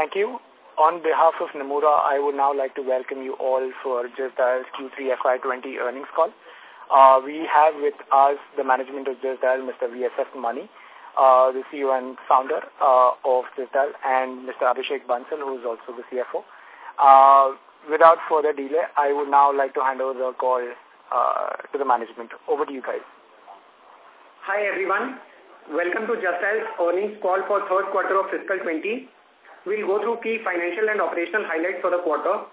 Thank you. On behalf of Nomura, I would now like to welcome you all for Just Dial's Q3 FY20 earnings call. Uh, we have with us the management of Just Dial, Mr. VSS Mani, uh, the CEO and founder uh, of Just Dial, and Mr. Abhishek Bansal, who is also the CFO. Uh, without further delay, I would now like to hand over the call uh, to the management. Over to you guys. Hi everyone. Welcome to Just Dial's earnings call for third quarter of fiscal 20. We'll go through key financial and operational highlights for the quarter.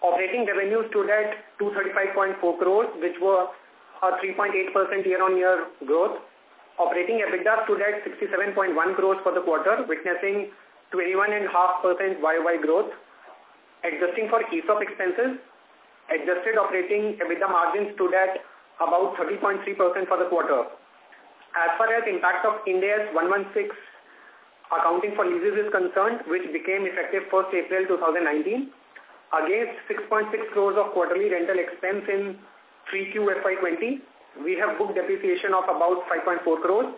Operating revenue stood at 235.4 crores, which was a 3.8% year-on-year growth. Operating EBITDA stood at 67.1 crores for the quarter, witnessing 21.5% YOY growth. Adjusting for ESOP expenses, adjusted operating EBITDA margin stood at about 30.3% for the quarter. As far as impact of Ind AS 116 accounting for leases is concerned, which became effective 1st April 2019, against 6.6 crores of quarterly rental expense in 3Q FY20, we have booked depreciation of about 5.4 crores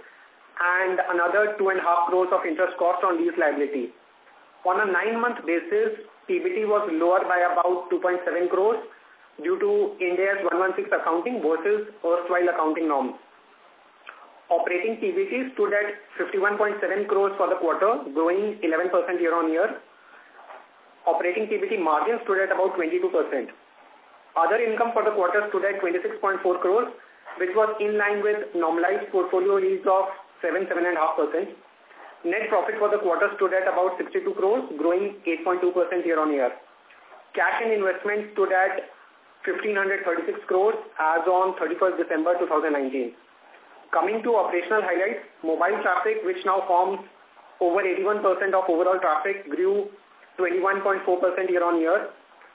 and another 2.5 crores of interest cost on lease liability. On a nine-month basis, PBT was lower by about 2.7 crores due to Ind AS 116 accounting versus erstwhile accounting norms. Operating PBT stood at 51.7 crores for the quarter, growing 11% year-on-year. Operating PBT margin stood at about 22%. Other income for the quarter stood at 26.4 crores, which was in line with normalized portfolio yields of 7-7.5%. Net profit for the quarter stood at about 62 crores, growing 8.2% year-on-year. Cash and investments stood at 1536 crores as on 31st December 2019. Coming to operational highlights, mobile traffic, which now forms over 81% of overall traffic, grew 21.4% year-on-year.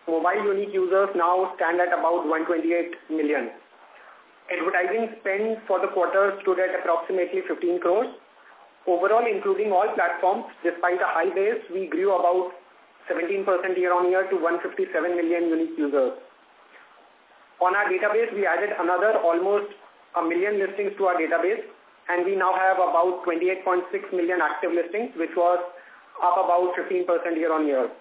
Mobile unique users now stand at about 128 million. Advertising spend for the quarter stood at approximately 15 crores. Overall, including all platforms, despite a high base, we grew about 17% year-on-year to 157 million unique users. On our database, we added another almost a million listings to our database, and we now have about 28.6 million active listings, which was up about 15% year-on-year.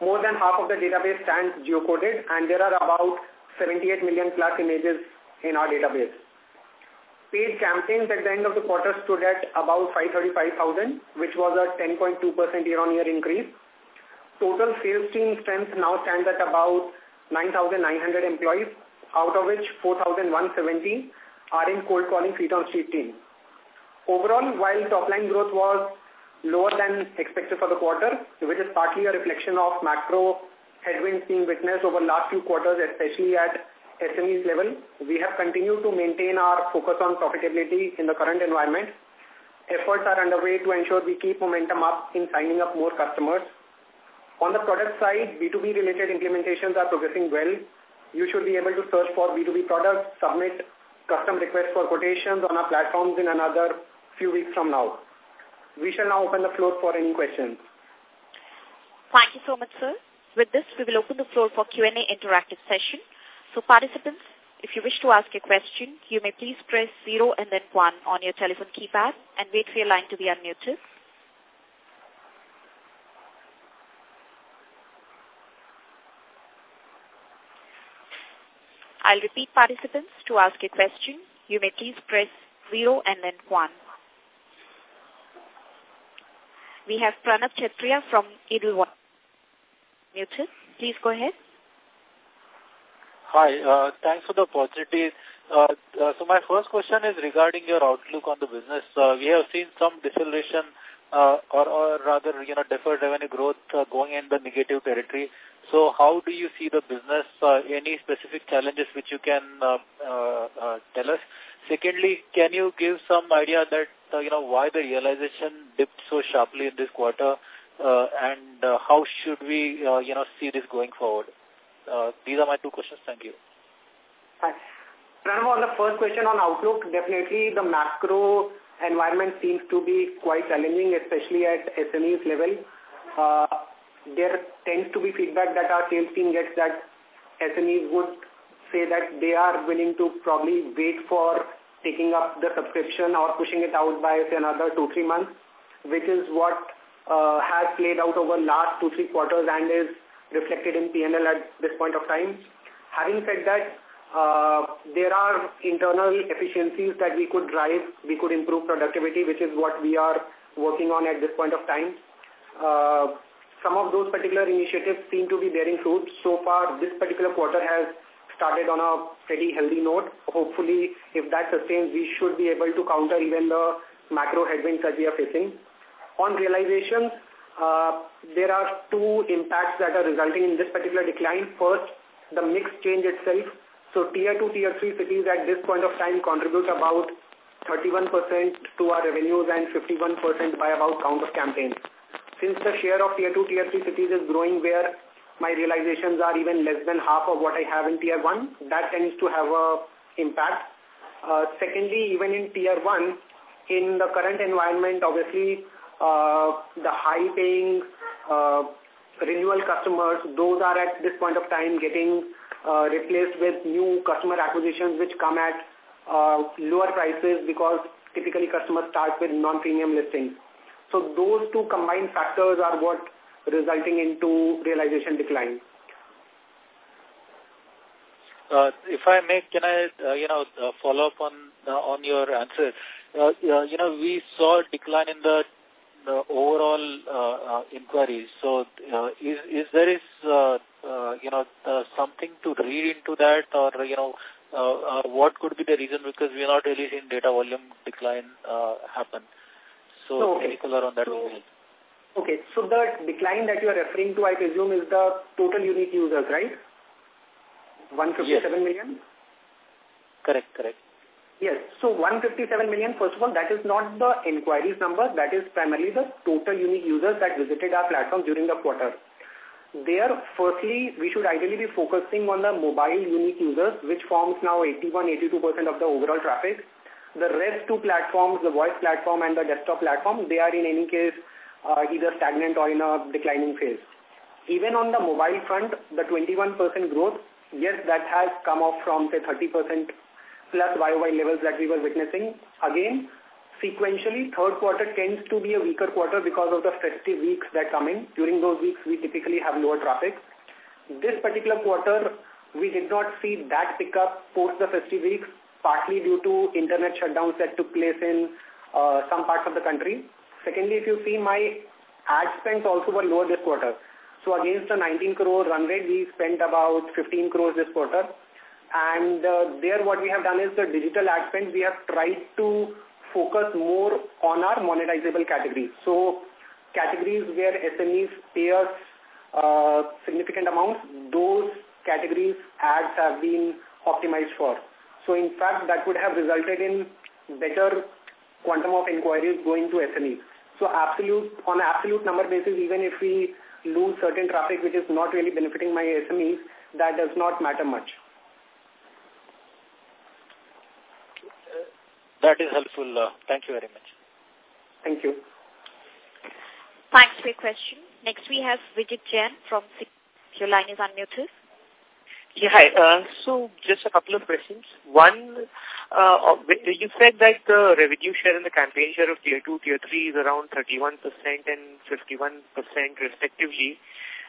More than half of the database stands geocoded, and there are about 78 million plus images in our database. Paid campaigns at the end of the quarter stood at about 535,000, which was a 10.2% year-on-year increase. Total sales team strength now stands at about 9,900 employees, out of which 4,170 are in cold calling feet on street team. Overall, while top line growth was lower than expected for the quarter, which is partly a reflection of macro headwinds being witnessed over last few quarters, especially at SMEs level, we have continued to maintain our focus on profitability in the current environment. Efforts are underway to ensure we keep momentum up in signing up more customers. On the product side, B2B related implementations are progressing well you should be able to search for B2B products, submit custom requests for quotations on our platforms in another few weeks from now. We shall now open the floor for any questions. Thank you so much, sir. With this, we will open the floor for Q&A interactive session. So participants, if you wish to ask a question, you may please press 0 and then 1 on your telephone keypad and wait for your line to be unmuted. I'll repeat participants to ask a question. You may please press 0 and then 1. We have Pranav Kshatriya from Edelweiss. Muted. Please go ahead. Hi, uh, thanks for the opportunity. Uh, uh, so my first question is regarding your outlook on the business. Uh, we have seen some deceleration uh, or, or rather, you know, deferred revenue growth uh, going in the negative territory. So how do you see the business? Uh, any specific challenges which you can uh, uh, uh, tell us? Secondly, can you give some idea that, uh, you know, why the realization dipped so sharply in this quarter uh, and uh, how should we, uh, you know, see this going forward? Uh, these are my two questions. Thank you. Hi. Pranav, on the first question on outlook, definitely the macro environment seems to be quite challenging, especially at SMEs level. Uh, there tends to be feedback that our sales team gets that SMEs would say that they are willing to probably wait for taking up the subscription or pushing it out by say, another two, three months, which is what uh, has played out over the last two, three quarters and is reflected in PNL at this point of time. Having said that, uh, there are internal efficiencies that we could drive, we could improve productivity, which is what we are working on at this point of time. Uh, some of those particular initiatives seem to be bearing fruit. So far, this particular quarter has started on a pretty healthy note. Hopefully, if that sustains, we should be able to counter even the macro headwinds that we are facing. On realizations, uh, there are two impacts that are resulting in this particular decline. First, the mix change itself. So tier 2, tier 3 cities at this point of time contribute about 31% to our revenues and 51% by about count of campaigns. Since the share of tier 2, tier 3 cities is growing where my realizations are even less than half of what I have in tier 1, that tends to have a impact. Uh, secondly, even in tier 1, in the current environment, obviously, uh, the high-paying uh, renewal customers, those are at this point of time getting uh, replaced with new customer acquisitions which come at uh, lower prices because typically customers start with non-premium listings. So those two combined factors are what resulting into realization decline. Uh, if I may, can I, uh, you know, uh, follow up on uh, on your answer? Uh, you know, we saw a decline in the the overall uh, uh, inquiries. So, uh, is is there is uh, uh, you know uh, something to read into that, or you know, uh, uh, what could be the reason? Because we are not really seeing data volume decline uh, happen. So, okay. any color on that so, will Okay, so the decline that you are referring to, I presume, is the total unique users, right? 157 yes. million. Correct, correct. Yes. So 157 million, first of all, that is not the inquiries number. That is primarily the total unique users that visited our platform during the quarter. There, firstly, we should ideally be focusing on the mobile unique users, which forms now 81-82% of the overall traffic. The rest two platforms, the voice platform and the desktop platform, they are in any case uh, either stagnant or in a declining phase. Even on the mobile front, the 21% growth, yes, that has come off from, say, 30% plus YOY levels that we were witnessing. Again, sequentially, third quarter tends to be a weaker quarter because of the festive weeks that come in. During those weeks, we typically have lower traffic. This particular quarter, we did not see that pick up post the festive weeks, partly due to internet shutdowns that took place in uh, some parts of the country. Secondly, if you see my ad spends also were lower this quarter. So against a 19 crore run rate, we spent about 15 crores this quarter. And uh, there what we have done is the digital ad spend, we have tried to focus more on our monetizable categories. So categories where SMEs pay us uh, significant amounts, those categories ads have been optimized for. So in fact, that would have resulted in better quantum of inquiries going to SMEs. So absolute, on an absolute number basis, even if we lose certain traffic which is not really benefiting my SMEs, that does not matter much. That is helpful. Uh, thank you very much. Thank you. Thanks for your question. Next we have Vijit Jain from Your line is unmuted. Yeah, hi. Uh, so just a couple of questions. One, uh, you said that the revenue share and the campaign share of tier 2, tier 3 is around 31% and 51% respectively.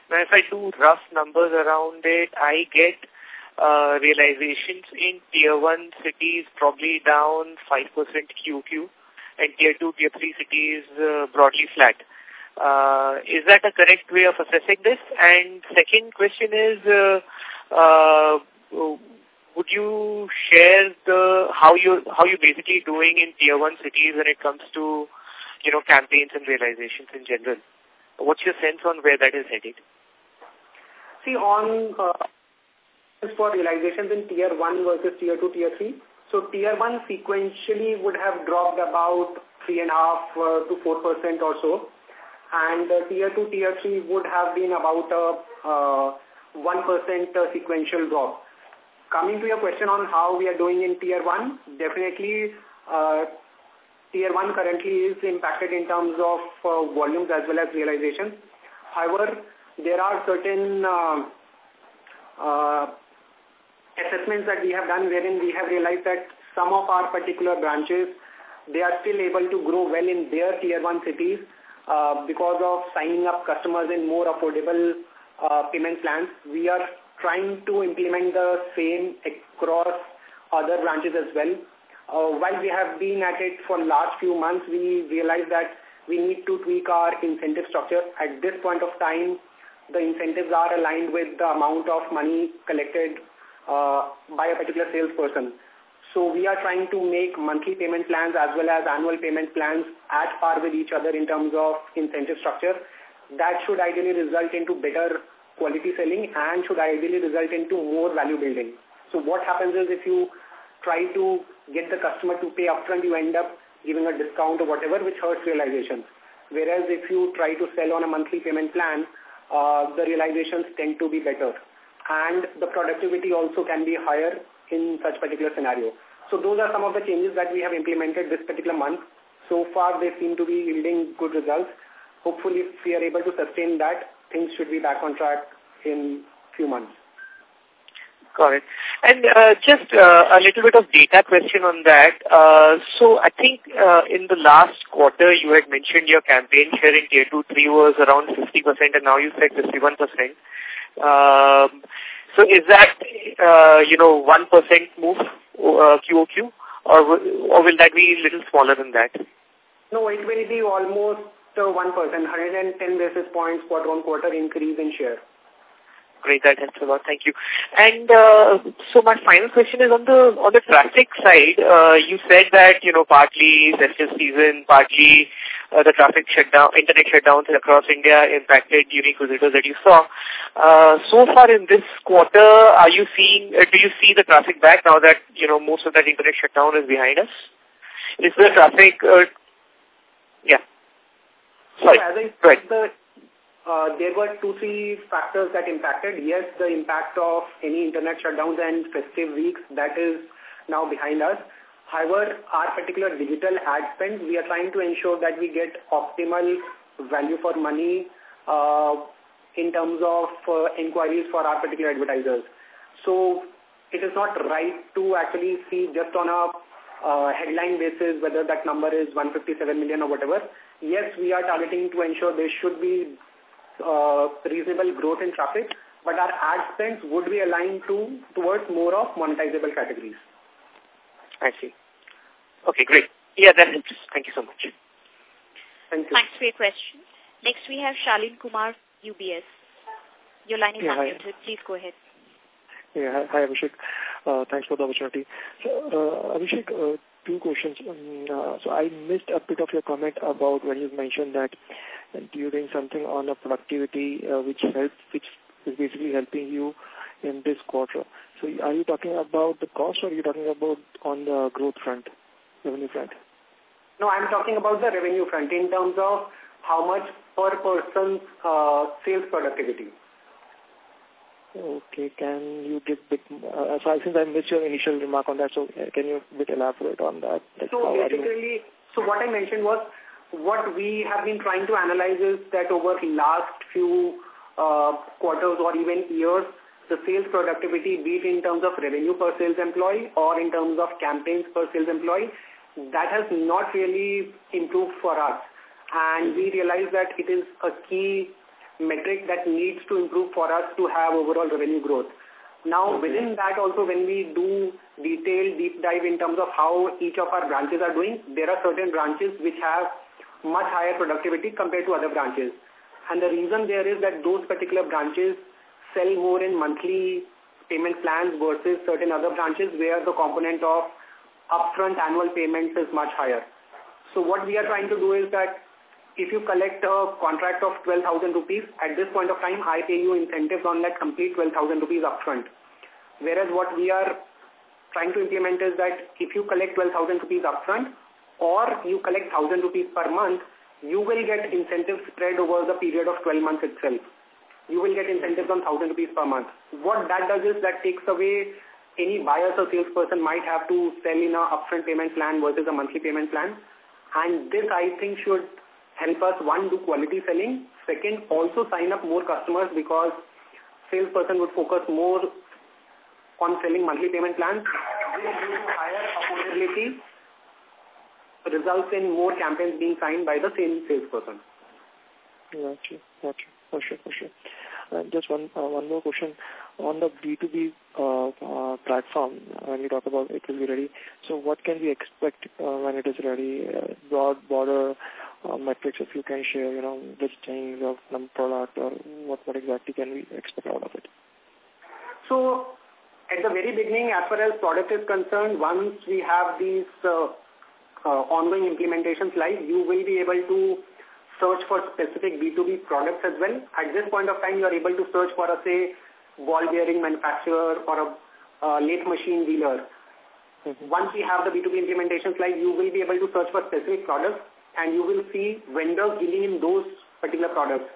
Now, if I do rough numbers around it, I get uh, realizations in tier 1 cities probably down 5% QQ and tier 2, tier 3 cities uh, broadly flat. Uh, is that a correct way of assessing this? And second question is, uh, would you share the how you how you basically doing in tier one cities when it comes to you know campaigns and realizations in general? What's your sense on where that is headed? See on uh, for realizations in tier 1 versus tier 2, tier 3. So tier 1 sequentially would have dropped about 3.5 uh, to 4% or so. And uh, tier 2, tier 3 would have been about a uh, 1% uh, sequential drop. Coming to your question on how we are doing in tier 1, definitely uh, tier 1 currently is impacted in terms of uh, volumes as well as realization. However, there are certain uh, uh, assessments that we have done wherein we have realized that some of our particular branches, they are still able to grow well in their tier 1 cities uh, because of signing up customers in more affordable uh, payment plans. We are trying to implement the same across other branches as well. Uh, while we have been at it for last few months, we realized that we need to tweak our incentive structure. At this point of time, the incentives are aligned with the amount of money collected uh, by a particular salesperson. So we are trying to make monthly payment plans as well as annual payment plans at par with each other in terms of incentive structure. That should ideally result into better quality selling and should ideally result into more value building. So what happens is if you try to get the customer to pay upfront, you end up giving a discount or whatever, which hurts realizations. Whereas if you try to sell on a monthly payment plan, uh, the realizations tend to be better. And the productivity also can be higher in such particular scenario. So those are some of the changes that we have implemented this particular month. So far, they seem to be yielding good results. Hopefully, if we are able to sustain that, things should be back on track in few months. Got it. And uh, just uh, a little bit of data question on that. Uh, so I think uh, in the last quarter you had mentioned your campaign share in Tier 2, 3 was around 50% and now you said 51%. Um, so is that, uh, you know, 1% move uh, QOQ or, or will that be a little smaller than that? No, it will be almost 1%, 110 basis points quarter on quarter increase in share. Great, that helps a lot. Thank you. And uh, so my final question is on the on the traffic side. Uh, you said that you know partly festive season, partly uh, the traffic shutdown, internet shutdowns across India impacted unique visitors that you saw. Uh, so far in this quarter, are you seeing? Uh, do you see the traffic back now that you know most of that internet shutdown is behind us? Is the traffic? Uh, yeah. Sorry. So as I said, right. the uh, there were two, three factors that impacted. Yes, the impact of any internet shutdowns and festive weeks, that is now behind us. However, our particular digital ad spend, we are trying to ensure that we get optimal value for money uh, in terms of uh, inquiries for our particular advertisers. So it is not right to actually see just on a uh, headline basis whether that number is 157 million or whatever. Yes, we are targeting to ensure there should be uh, reasonable growth in traffic, but our ad spends would be aligned to towards more of monetizable categories. I see. Okay, great. Yeah, that helps. Thank you so much. Thank you. Thanks for your question. Next, we have Shalin Kumar, UBS. Your line is yeah, unmuted. Please go ahead. Yeah, hi, Abhishek. Uh, thanks for the opportunity. So, uh, Abhishek, uh, two questions. Um, uh, so I missed a bit of your comment about when you mentioned that you're doing something on a productivity uh, which helps, which is basically helping you in this quarter. So are you talking about the cost or are you talking about on the growth front, revenue front? No, I'm talking about the revenue front in terms of how much per person uh, sales productivity. Okay, can you give bit, uh, so since I missed your initial remark on that, so uh, can you bit elaborate on that? Like so basically, so what I mentioned was what we have been trying to analyze is that over the last few uh, quarters or even years, the sales productivity, be it in terms of revenue per sales employee or in terms of campaigns per sales employee, that has not really improved for us. And we realize that it is a key metric that needs to improve for us to have overall revenue growth. Now, okay. within that also, when we do detailed deep dive in terms of how each of our branches are doing, there are certain branches which have much higher productivity compared to other branches. And the reason there is that those particular branches sell more in monthly payment plans versus certain other branches where the component of upfront annual payments is much higher. So what we are trying to do is that if you collect a contract of 12,000 rupees, at this point of time, I pay you incentives on that complete 12,000 rupees upfront. Whereas what we are trying to implement is that if you collect 12,000 rupees upfront, or you collect 1000 rupees per month, you will get incentives spread over the period of 12 months itself. You will get incentives on 1000 rupees per month. What that does is that takes away any buyers or salesperson might have to sell in a upfront payment plan versus a monthly payment plan. And this, I think, should help us, one, do quality selling. Second, also sign up more customers because salesperson would focus more on selling monthly payment plans. Higher affordability results in more campaigns being signed by the same salesperson. For sure, for sure. Uh, just one uh, one more question on the B2B uh, uh, platform. When you talk about it will be ready, so what can we expect uh, when it is ready? Uh, broad border uh, metrics, if you can share, you know, listings of some product or what what exactly can we expect out of it? So, at the very beginning, as far as product is concerned, once we have these uh, uh, ongoing implementations live, you will be able to search for specific B2B products as well. At this point of time, you are able to search for a, say, ball bearing manufacturer or a uh, lathe machine dealer. Mm -hmm. Once we have the B2B implementations live, you will be able to search for specific products and you will see vendors dealing in those particular products.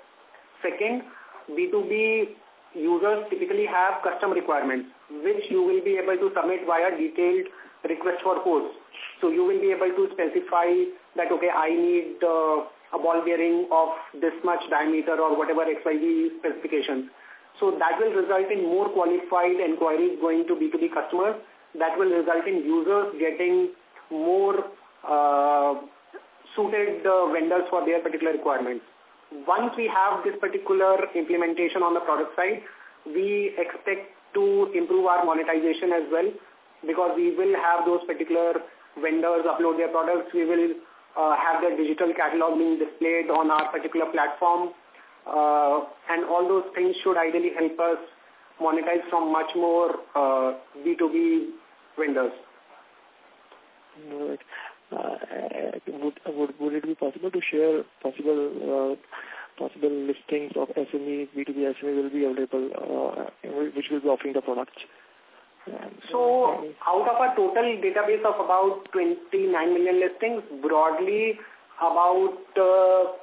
Second, B2B users typically have custom requirements, which you will be able to submit via detailed request for quotes. So you will be able to specify that, okay, I need uh, a ball bearing of this much diameter or whatever XYZ specifications. So that will result in more qualified inquiries going to B2B customers. That will result in users getting more uh, suited uh, vendors for their particular requirements. Once we have this particular implementation on the product side, we expect to improve our monetization as well because we will have those particular vendors upload their products. We will uh, have their digital catalog being displayed on our particular platform. Uh, and all those things should ideally help us monetize from much more uh, B2B vendors. Right. Uh, would, would, would it be possible to share possible uh, possible listings of SME, B2B SME will be available, uh, which will be offering the products? So out of a total database of about 29 million listings, broadly about uh,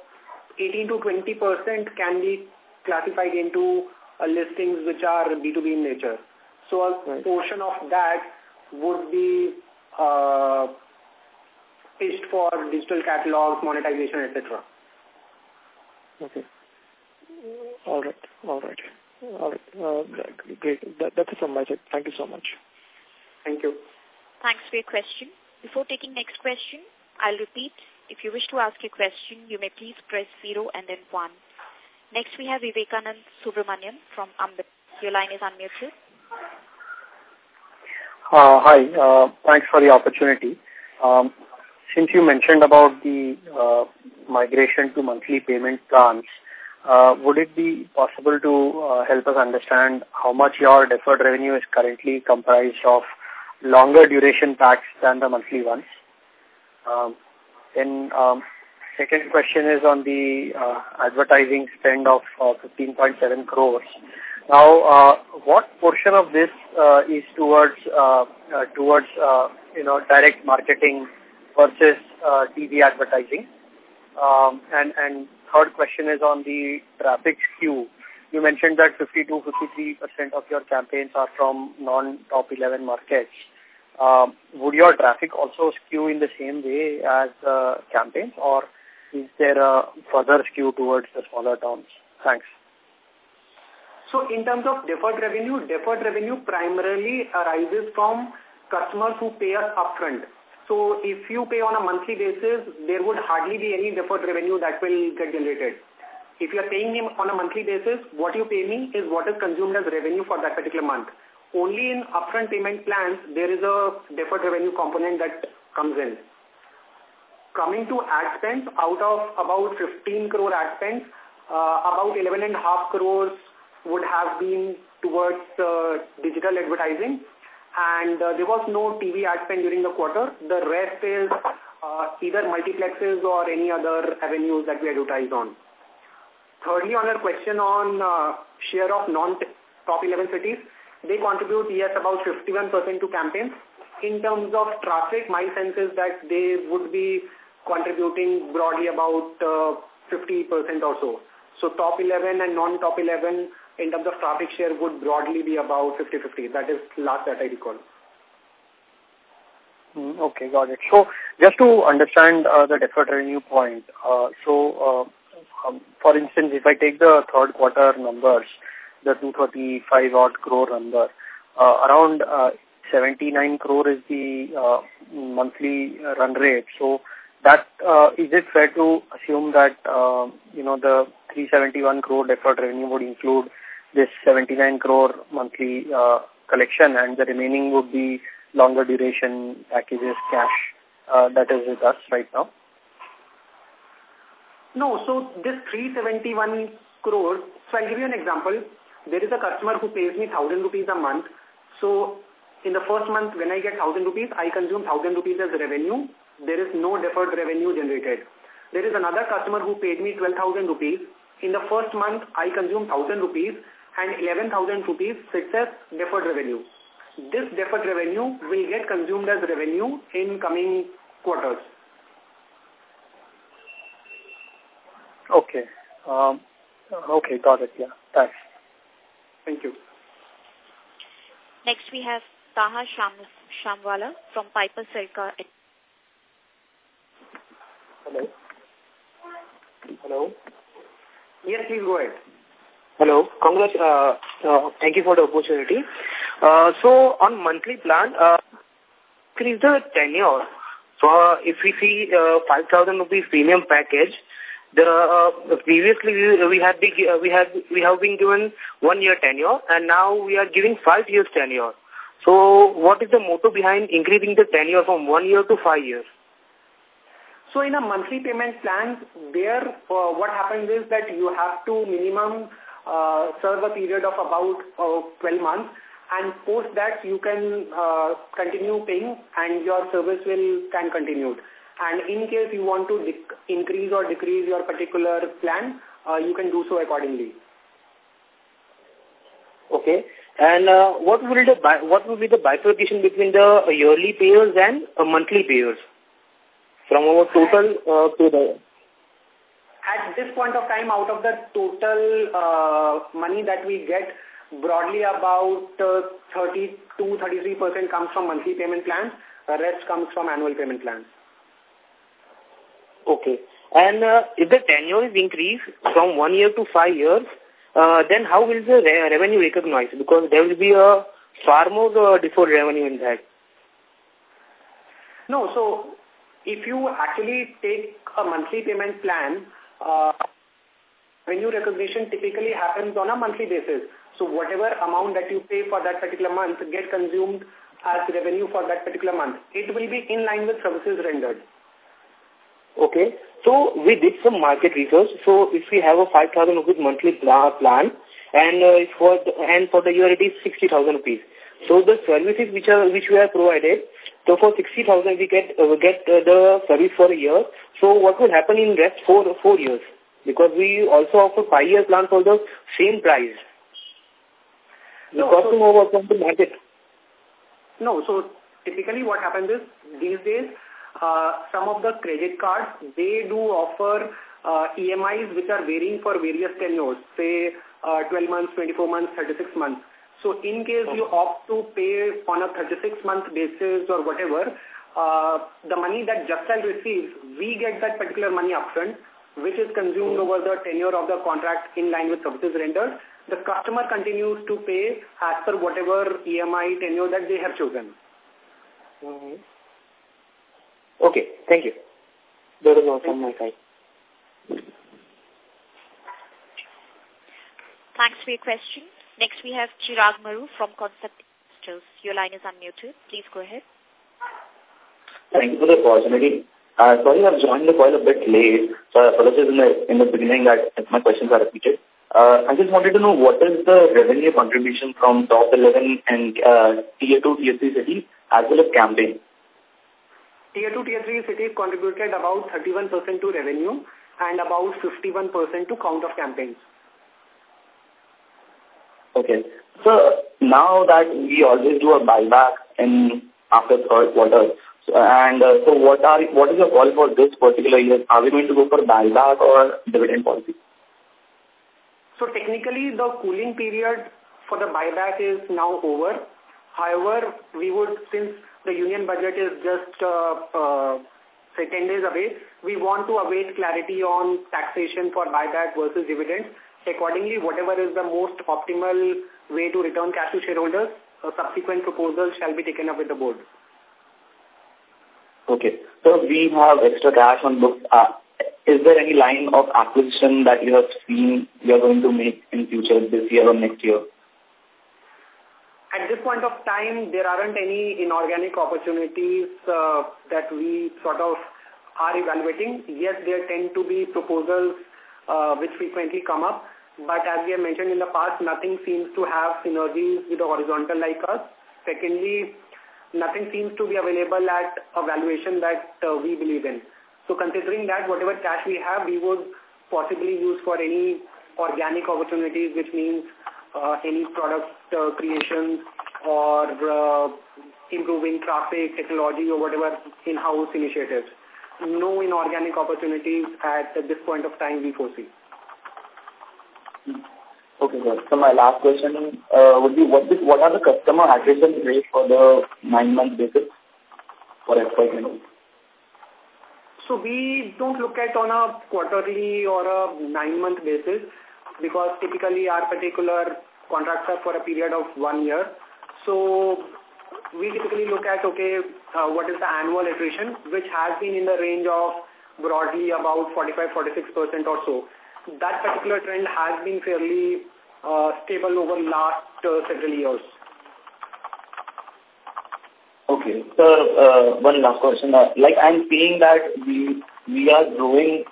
18 to 20 percent can be classified into uh, listings which are B2B in nature. So a right. portion of that would be uh, pitched for digital catalogs, monetization, etc. Okay. All right. All right. All right. Uh, great. That, that's it from my side. Thank you so much. Thank you. Thanks for your question. Before taking next question, I'll repeat. If you wish to ask a question, you may please press 0 and then 1. Next, we have Vivekanand Subramanian from Ambit. Your line is unmuted. Uh, hi. Uh, thanks for the opportunity. Um, since you mentioned about the uh, migration to monthly payment plans, uh, would it be possible to uh, help us understand how much your deferred revenue is currently comprised of longer duration packs than the monthly ones? Um, then um, second question is on the uh, advertising spend of uh, 15.7 crores. Now, uh, what portion of this uh, is towards uh, uh, towards uh, you know direct marketing versus uh, TV advertising? Um, and and third question is on the traffic skew. You mentioned that 52-53% of your campaigns are from non-top 11 markets. Um, would your traffic also skew in the same way as uh, campaigns or is there a further skew towards the smaller towns? Thanks. So in terms of deferred revenue, deferred revenue primarily arises from customers who pay us upfront. So if you pay on a monthly basis, there would hardly be any deferred revenue that will get generated. If you are paying me on a monthly basis, what you pay me is what is consumed as revenue for that particular month. Only in upfront payment plans, there is a deferred revenue component that comes in. Coming to ad spends, out of about 15 crore ad spends, uh, about 11 and a half crores would have been towards uh, digital advertising and uh, there was no TV ad spend during the quarter. The rest is uh, either multiplexes or any other avenues that we advertise on. Thirdly, on your question on uh, share of non-top 11 cities, they contribute, yes, about 51% to campaigns. In terms of traffic, my sense is that they would be contributing broadly about uh, 50% uh, or so. So top 11 and non-top 11 in terms of traffic share would broadly be about 50-50. That is last that I recall. Mm, okay, got it. So just to understand uh, the deferred revenue point, uh, so uh, um, for instance, if I take the third quarter numbers, the 235 odd crore number, uh, around uh, 79 crore is the uh, monthly run rate. So that is it fair to assume that you know the 371 crore deferred revenue would include this 79 crore monthly uh, collection and the remaining would be longer duration packages cash uh, that is with us right now? No, so this 371 crore, so I'll give you an example. There is a customer who pays me 1000 rupees a month. So in the first month when I get 1000 rupees, I consume 1000 rupees as revenue. There is no deferred revenue generated. There is another customer who paid me 12,000 rupees. In the first month, I consume 1000 rupees and 11,000 rupees sits as deferred revenue. This deferred revenue will get consumed as revenue in coming quarters. Okay. Um, okay, got it. Yeah, thanks. Thank you. Next we have Taha Sham Shamwala from Piper Serica. Hello. Hello. Yes, please go ahead. Hello. Congrats. Uh, uh, thank you for the opportunity. Uh, so on monthly plan, uh, increase the tenure. So uh, if we see uh, 5,000 rupees premium package, the uh, previously we, had big, uh, we had we have been given one year tenure, and now we are giving five years tenure. So what is the motto behind increasing the tenure from one year to five years? So in a monthly payment plan, there uh, what happens is that you have to minimum uh, serve a period of about uh, 12 months and post that you can uh, continue paying and your service will can continue. And in case you want to increase or decrease your particular plan, uh, you can do so accordingly. Okay. And uh, what will the what will be the bifurcation between the yearly payers and uh, monthly payers from our total uh, to the at this point of time, out of the total uh, money that we get, broadly about uh, 32-33% comes from monthly payment plans. The rest comes from annual payment plans. Okay. And uh, if the tenure is increased from one year to five years, uh, then how will the re revenue recognize? Because there will be a far more uh, deferred revenue in that. No, so if you actually take a monthly payment plan, uh, revenue recognition typically happens on a monthly basis. So whatever amount that you pay for that particular month get consumed as revenue for that particular month. It will be in line with services rendered. Okay. So we did some market research. So if we have a 5,000 rupees monthly plan and uh, for the, and for the year it is 60,000 rupees. So the services which are which we have provided, so for 60,000 we get uh, get uh, the service for a year. So what will happen in rest four four years? Because we also offer five year plan for the same price. We no, got so, know from the market. No, so typically what happens is these days uh, some of the credit cards they do offer uh, EMIs which are varying for various tenures, say uh, 12 months, 24 months, 36 months. So in case you opt to pay on a 36-month basis or whatever, uh, the money that Justdial receives, we get that particular money upfront, which is consumed over the tenure of the contract in line with services rendered. The customer continues to pay as per whatever EMI tenure that they have chosen. Mm -hmm. Okay, thank you. That is all from my side. Thanks for your question. Next, we have Chirag Maru from Concept Investors. Your line is unmuted. Please go ahead. Thank you for the opportunity. Uh, sorry, I've joined the call a bit late, so I apologize in the, in the beginning that my questions are repeated. Uh, I just wanted to know what is the revenue contribution from top 11 and uh, tier 2, tier 3 cities as well as campaign? Tier 2, tier 3 cities contributed about 31% to revenue and about 51% to count of campaigns. Okay. So now that we always do a buyback in after third quarter, and uh, so what are what is your call for this particular year? Are we going to go for buyback or dividend policy? So technically, the cooling period for the buyback is now over. However, we would, since the union budget is just, uh, uh, say, 10 days away, we want to await clarity on taxation for buyback versus dividends. Accordingly, whatever is the most optimal way to return cash to shareholders, a subsequent proposal shall be taken up with the board. Okay. So we have extra cash on books. Uh, is there any line of acquisition that you have seen you are going to make in future this year or next year? At this point of time, there aren't any inorganic opportunities uh, that we sort of are evaluating. Yes, there tend to be proposals uh, which frequently come up, but as we have mentioned in the past, nothing seems to have synergies with a horizontal like us. Secondly, nothing seems to be available at a valuation that uh, we believe in. So considering that, whatever cash we have, we would possibly use for any organic opportunities, which means uh, any product uh, creation or uh, improving traffic, technology, or whatever in-house initiatives. No inorganic opportunities at this point of time we foresee. Okay, sir. So my last question uh, would be, what, is, what are the customer attrition rates for the nine-month basis for FY20? So we don't look at on a quarterly or a nine-month basis because typically our particular contracts are for a period of one year. So we typically look at, okay, uh, what is the annual attrition, which has been in the range of broadly about 45-46% or so. That particular trend has been fairly uh, stable over last uh, several years. Okay. So, uh, one last question. Uh, like I'm seeing that we we are growing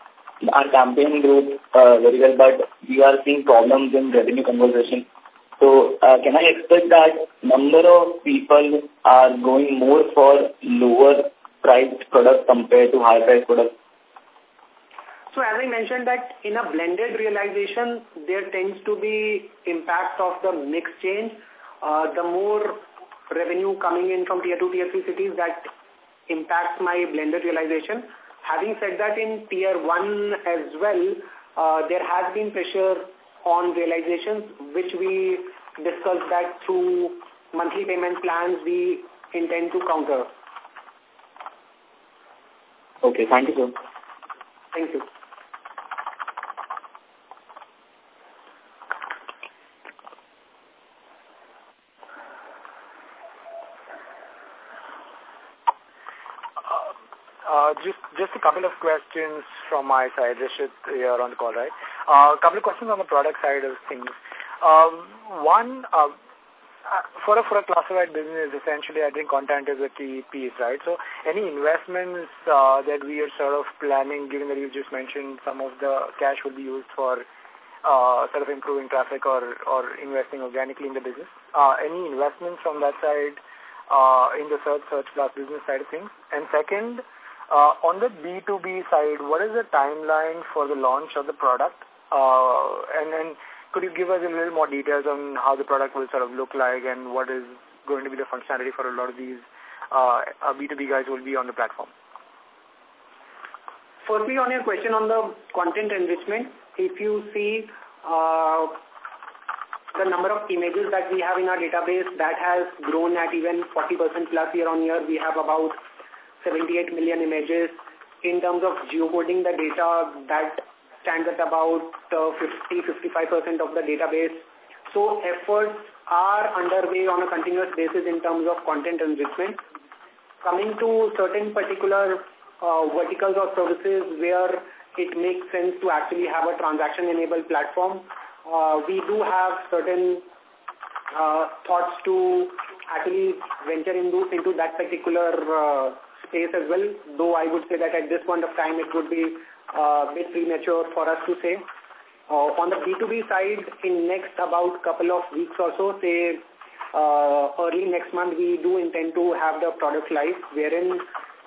our campaign growth uh, very well, but we are seeing problems in revenue conversion. So, uh, can I expect that number of people are going more for lower priced products compared to higher priced products? So as I mentioned that in a blended realization, there tends to be impact of the mix change. Uh, the more revenue coming in from tier 2, tier 3 cities, that impacts my blended realization. Having said that, in tier 1 as well, uh, there has been pressure on realizations, which we discussed that through monthly payment plans we intend to counter. Okay, thank you, sir. Thank you. Uh, just just a couple of questions from my side. Rishit here on the call, right? Uh, a couple of questions on the product side of things. Um, one, uh, for a for a classified business, essentially, I think content is a key piece, right? So, any investments uh, that we are sort of planning, given that you just mentioned some of the cash will be used for uh, sort of improving traffic or or investing organically in the business. Uh, any investments from that side uh, in the search search plus business side of things? And second. Uh, on the B2B side, what is the timeline for the launch of the product? Uh, and then could you give us a little more details on how the product will sort of look like and what is going to be the functionality for a lot of these uh, B2B uh, guys who will be on the platform? Firstly, on your question on the content enrichment, if you see uh, the number of images that we have in our database, that has grown at even 40% plus year on year. We have about 78 million images. In terms of geocoding the data, that stands at about 50-55% uh, of the database. So efforts are underway on a continuous basis in terms of content enrichment. Coming to certain particular uh, verticals or services where it makes sense to actually have a transaction-enabled platform, uh, we do have certain uh, thoughts to actually venture into, into that particular uh, space as well, though I would say that at this point of time it would be uh, a bit premature for us to say. Uh, on the B2B side, in next about couple of weeks or so, say uh, early next month, we do intend to have the product live, wherein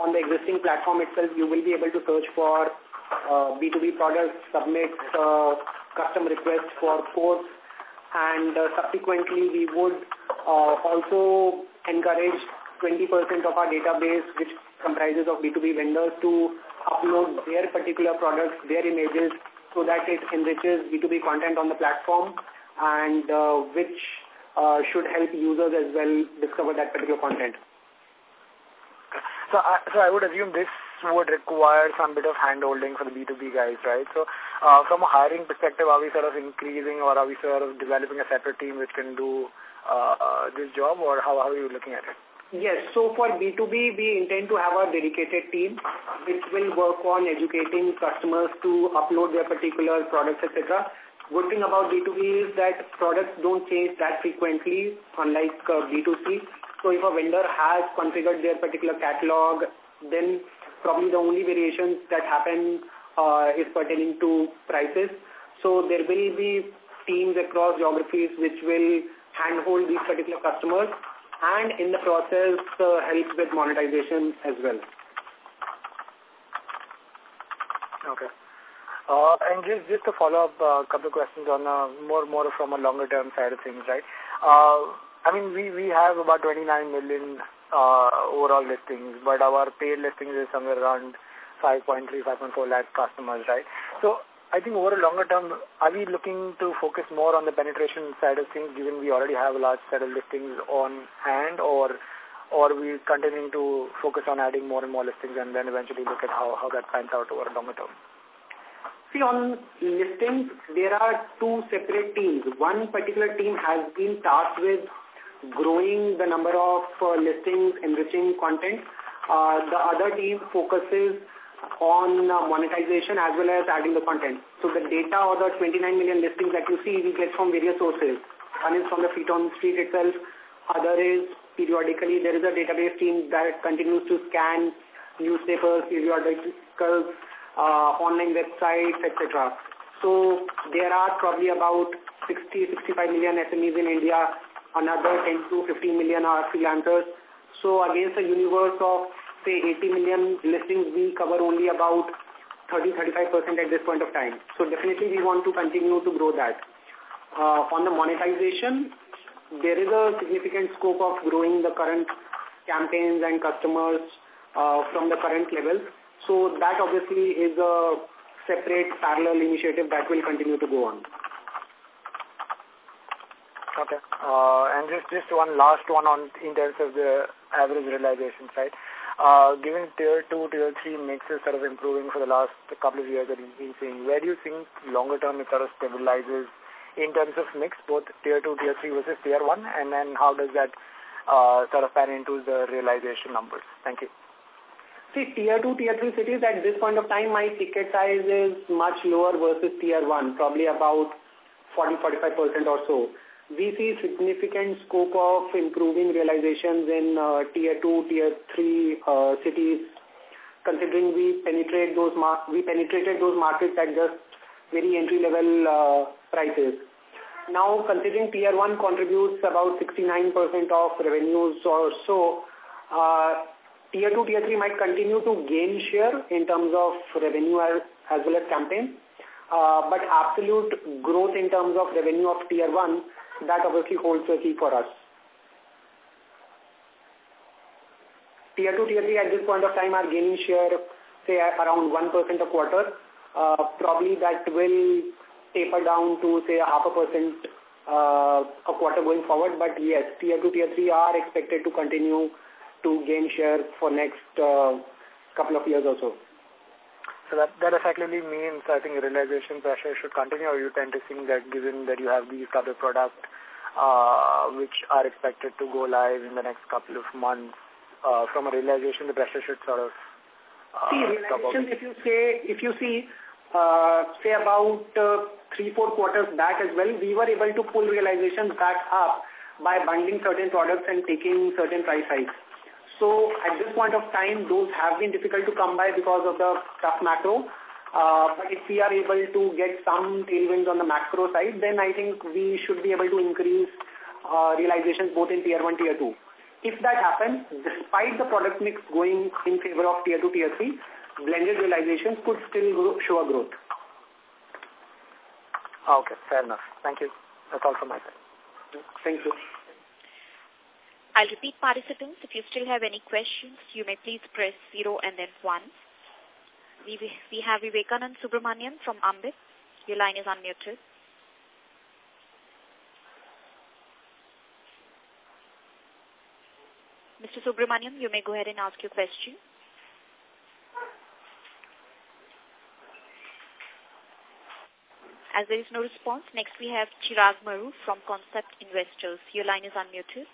on the existing platform itself, you will be able to search for uh, B2B products, submit uh, custom requests for quotes, and uh, subsequently we would uh, also encourage 20% of our database, which comprises of B2B vendors to upload their particular products, their images, so that it enriches B2B content on the platform and uh, which uh, should help users as well discover that particular content. So I, so I would assume this would require some bit of hand-holding for the B2B guys, right? So uh, from a hiring perspective, are we sort of increasing or are we sort of developing a separate team which can do uh, uh, this job or how, how are you looking at it? Yes. So for B2B, we intend to have a dedicated team which will work on educating customers to upload their particular products, etc. Good thing about B2B is that products don't change that frequently, unlike uh, B2C. So if a vendor has configured their particular catalog, then probably the only variations that happen uh, is pertaining to prices. So there will be teams across geographies which will handhold these particular customers and in the process uh, help with monetization as well. Okay. Uh, and just just to follow up a uh, couple of questions on uh, more more from a longer term side of things, right? Uh, I mean, we we have about 29 million uh, overall listings, but our paid listings is somewhere around 5.3, 5.4 lakh customers, right? So I think over a longer term, are we looking to focus more on the penetration side of things, given we already have a large set of listings on hand, or or are we continuing to focus on adding more and more listings and then eventually look at how, how that pans out over a longer term? See, on listings, there are two separate teams. One particular team has been tasked with growing the number of uh, listings, enriching content. Uh, the other team focuses on uh, monetization as well as adding the content. So the data or the 29 million listings that you see, we get from various sources. One is from the feet on the street itself. Other is periodically, there is a database team that continues to scan newspapers, periodicals, uh, online websites, etc. So there are probably about 60, 65 million SMEs in India. Another 10 to 15 million are freelancers. So against a universe of say 80 million listings, we cover only about 30-35% at this point of time. So definitely we want to continue to grow that. Uh, on the monetization, there is a significant scope of growing the current campaigns and customers uh, from the current levels. So that obviously is a separate parallel initiative that will continue to go on. Okay. Uh, and just, just one last one on in terms of the average realization side. Uh, given tier 2, tier 3 mix is sort of improving for the last couple of years that you've been seeing, where do you think longer term it sort of stabilizes in terms of mix, both tier 2, tier 3 versus tier 1, and then how does that uh, sort of pan into the realization numbers? Thank you. See, tier 2, tier 3 cities at this point of time, my ticket size is much lower versus tier 1, probably about 40-45% or so we see significant scope of improving realizations in uh, tier 2, tier 3 uh, cities, considering we penetrate those mar we penetrated those markets at just very entry-level uh, prices. Now, considering tier 1 contributes about 69% of revenues or so, uh, tier 2, tier 3 might continue to gain share in terms of revenue as, as well as campaign. Uh, but absolute growth in terms of revenue of tier 1 that obviously holds the key for us. Tier 2, Tier 3 at this point of time are gaining share, say, around 1% a quarter. Uh, probably that will taper down to, say, a half a percent uh, a quarter going forward. But yes, Tier 2, Tier 3 are expected to continue to gain share for next uh, couple of years or so. So that, that effectively means, I think, realization pressure should continue, or you tend to think that given that you have these other products uh, which are expected to go live in the next couple of months, uh, from a realization, the pressure should sort of uh, see realization. If you say, if you see, uh, say about uh, three, four quarters back as well, we were able to pull realizations back up by bundling certain products and taking certain price hikes. So at this point of time, those have been difficult to come by because of the tough macro. Uh, but if we are able to get some tailwinds on the macro side, then I think we should be able to increase uh, realizations both in tier 1, tier 2. If that happens, despite the product mix going in favor of tier 2, tier 3, blended realizations could still grow, show a growth. Okay, fair enough. Thank you. That's all from my side. Thank you. I'll repeat participants. If you still have any questions, you may please press 0 and then 1. We, we have Vivekanand Subramanian from Ambit. Your line is unmuted. Mr. Subramanian, you may go ahead and ask your question. As there is no response, next we have Chirag Maru from Concept Investors. Your line is unmuted.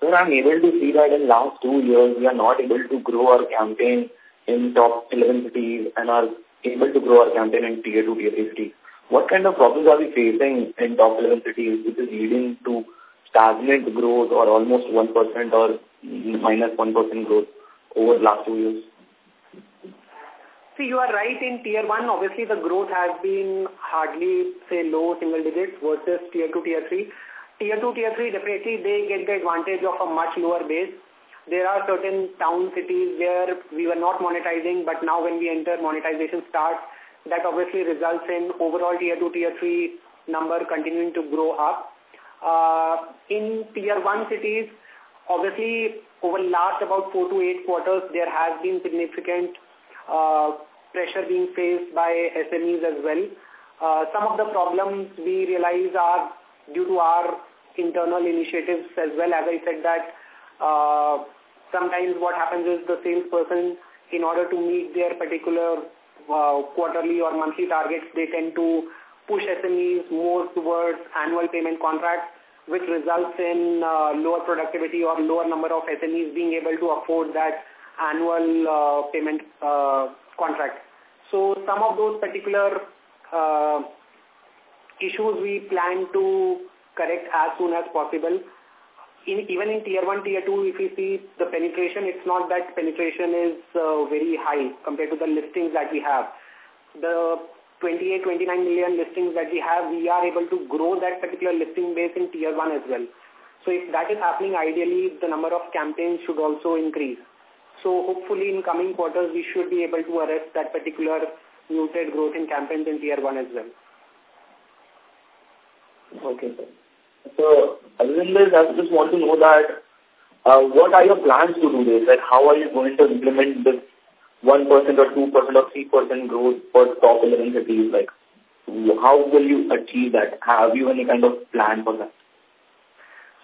Sir, I'm able to see that in last two years, we are not able to grow our campaign in top 11 cities and are able to grow our campaign in tier 2, tier 3 cities. What kind of problems are we facing in top 11 cities which is leading to stagnant growth or almost 1% or minus 1 growth over the last two years? See, you are right in tier 1. Obviously, the growth has been hardly, say, low single digits versus tier 2, tier 3. Tier 2, tier 3, definitely they get the advantage of a much lower base. There are certain town cities where we were not monetizing, but now when we enter, monetization starts. That obviously results in overall tier 2, tier 3 number continuing to grow up. Uh, in tier 1 cities, obviously over last about 4 to 8 quarters, there has been significant uh, pressure being faced by SMEs as well. Uh, some of the problems we realize are due to our internal initiatives as well. As I said that uh, sometimes what happens is the salesperson, in order to meet their particular uh, quarterly or monthly targets, they tend to push SMEs more towards annual payment contracts, which results in uh, lower productivity or lower number of SMEs being able to afford that annual uh, payment uh, contract. So some of those particular uh, issues we plan to correct as soon as possible. In, even in tier 1, tier 2, if we see the penetration, it's not that penetration is uh, very high compared to the listings that we have. The 28, 29 million listings that we have, we are able to grow that particular listing base in tier 1 as well. So if that is happening, ideally, the number of campaigns should also increase. So hopefully in coming quarters, we should be able to arrest that particular muted growth in campaigns in tier 1 as well. Okay, sir. So, other than this, I just want to know that uh, what are your plans to do this? Like, how are you going to implement this 1% or 2% or 3% growth for top 11 cities? Like, how will you achieve that? Have you any kind of plan for that?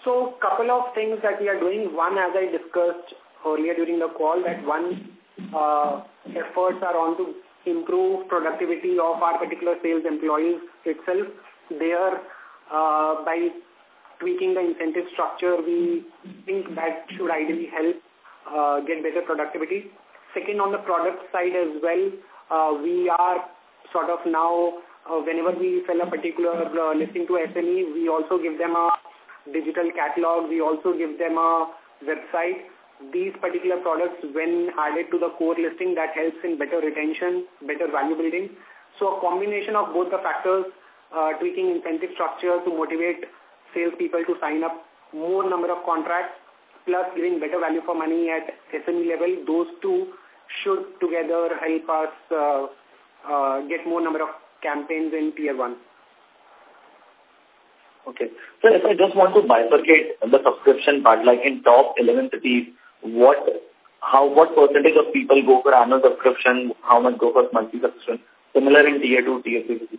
So, couple of things that we are doing. One, as I discussed earlier during the call, that one uh, efforts are on to improve productivity of our particular sales employees itself. There, uh, by tweaking the incentive structure, we think that should ideally help uh, get better productivity. Second, on the product side as well, uh, we are sort of now, uh, whenever we sell a particular uh, listing to SME, we also give them a digital catalog, we also give them a website. These particular products, when added to the core listing, that helps in better retention, better value building. So a combination of both the factors, uh, tweaking incentive structure to motivate salespeople to sign up more number of contracts, plus giving better value for money at SME level, those two should together help us uh, uh, get more number of campaigns in tier 1. Okay. So if I just want to bifurcate the subscription part, like in top 11 cities, what, how, what percentage of people go for annual subscription, how much go for monthly subscription, similar in tier 2, tier 3 cities?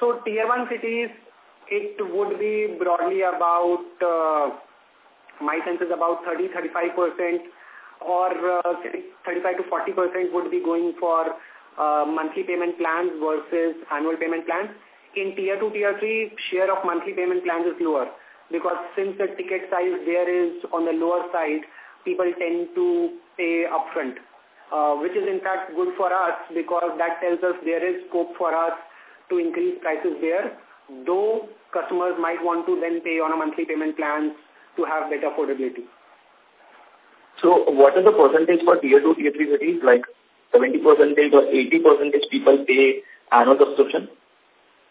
So tier 1 cities, it would be broadly about, uh, my sense is about 30-35% or uh, 35 to 40% would be going for uh, monthly payment plans versus annual payment plans. In tier 2, tier 3, share of monthly payment plans is lower because since the ticket size there is on the lower side, people tend to pay upfront, uh, which is in fact good for us because that tells us there is scope for us to increase prices there, though customers might want to then pay on a monthly payment plans to have better affordability. So what is the percentage for tier 2, tier 3 cities? Like 70 percentage or 80 percentage people pay annual subscription?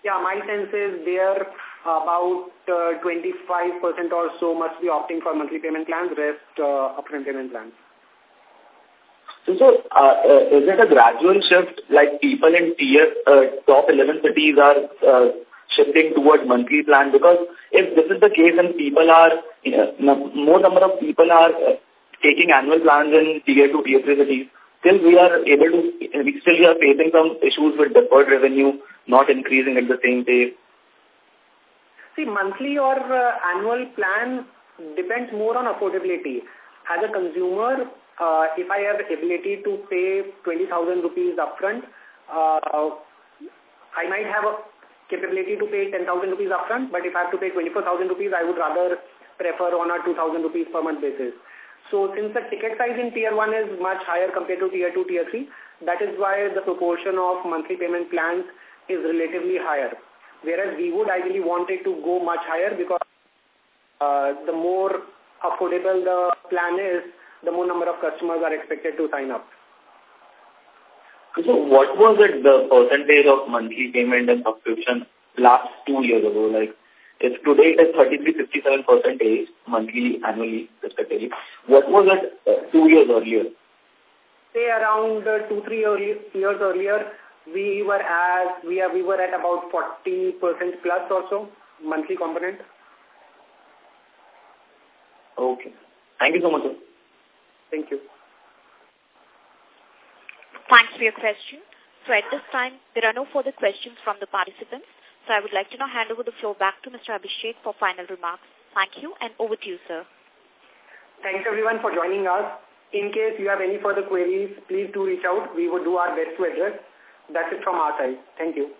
Yeah, my sense is there about 25% uh, or so must be opting for monthly payment plans, rest uh, upfront payment plans. So, so uh, uh, is it a gradual shift like people in tier uh, top 11 cities are uh, shifting towards monthly plan? Because if this is the case and people are, you know, more number of people are uh, taking annual plans in tier 2, tier 3 cities, still we are able to, we still are facing some issues with deferred revenue not increasing at the same pace? See, monthly or uh, annual plan depends more on affordability. As a consumer, uh, if I have ability to pay 20,000 rupees upfront, uh, I might have a capability to pay 10,000 rupees upfront, but if I have to pay 24,000 rupees, I would rather prefer on a 2,000 rupees per month basis. So since the ticket size in tier 1 is much higher compared to tier 2, tier 3, that is why the proportion of monthly payment plans is relatively higher. Whereas we would ideally want it to go much higher because uh, the more affordable the plan is, the more number of customers are expected to sign up. So what was it, the percentage of monthly payment and subscription last two years ago? Like, if today it is 33, 57 percentage monthly, annually, respectively, what was it uh, two years earlier? Say around uh, two, three early, years earlier, we were as we are we were at about 40 percent plus or so monthly component. Okay. Thank you so much. Sir. Thank you. Thanks for your question. So at this time, there are no further questions from the participants. So I would like to now hand over the floor back to Mr. Abhishek for final remarks. Thank you and over to you, sir. Thanks everyone for joining us. In case you have any further queries, please do reach out. We will do our best to address. That's it from our side. Thank you.